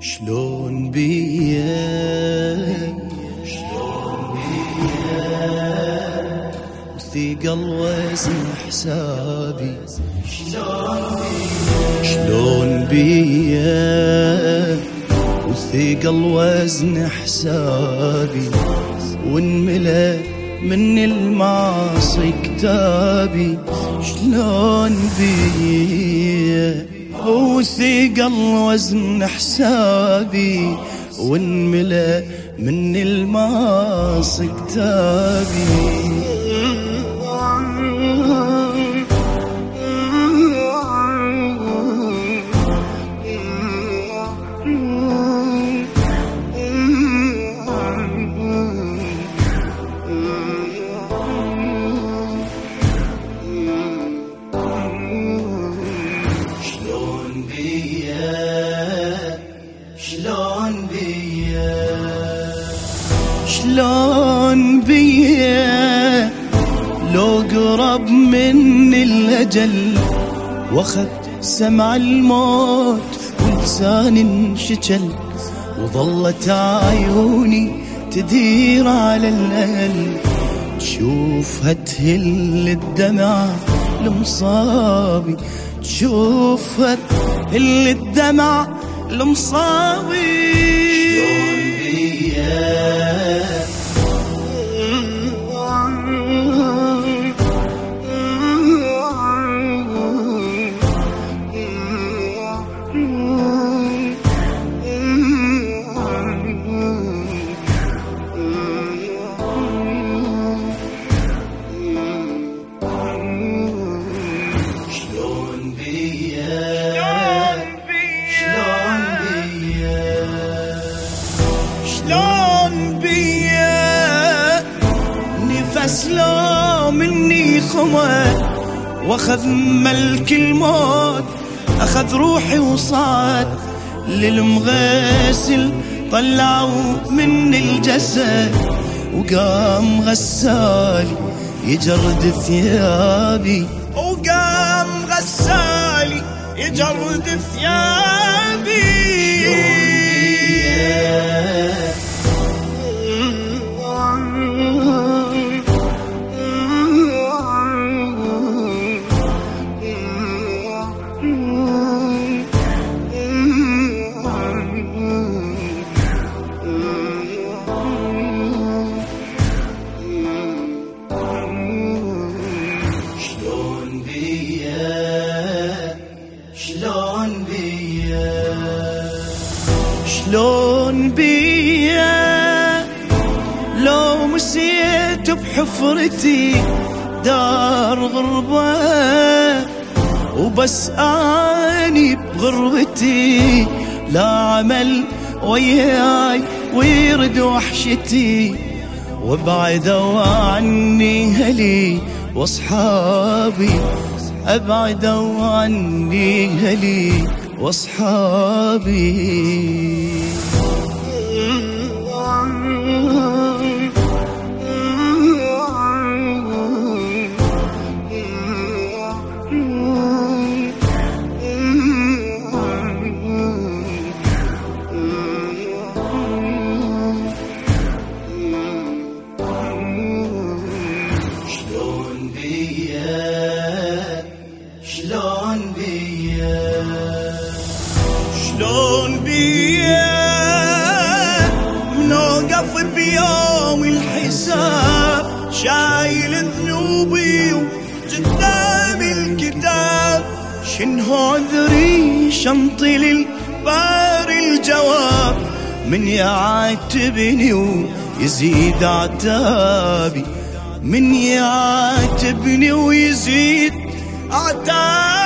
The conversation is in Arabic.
شلون بيا؟ شلون بيا وثقل وزن حسابي. شلون بيا؟ وثقل وزن حسابي. وانملأ من المعصي كتابي. شلون بيا؟ وثقل وزن حسابي وانملأ من المعصي كتابي قرب من الأجل وأخذ سمع الموت ولساني انشجل وظلت عيوني تدير على الأهل. تشوفها تهل الدمع المصابي تشوفها تهل الدمع المصابي شلون بيا؟ شلون بيا نفس لو مني واخذ ملك الموت. أخذ روحي وصاد للمغسل طلعوا من الجسد وقام غسالي يجرد ثيابي. وقام غسالي يجرد ثيابي. شلون بيا شلون بيا لو مسيت بحفرتي دار غربة وبس آني بغربتي لا عمل وياي ويرد وحشتي. وابعدوا عني هلي واصحابي ابعدوا عني هلي واصحابي. شلون بيا منوقف بيوم الحساب شايل ذنوبي قدام الكتاب. شنو عذري؟ شنطي للبار الجواب. من يعاتبني ويزيد عتابي. من يعاتبني ويزيد عتابي.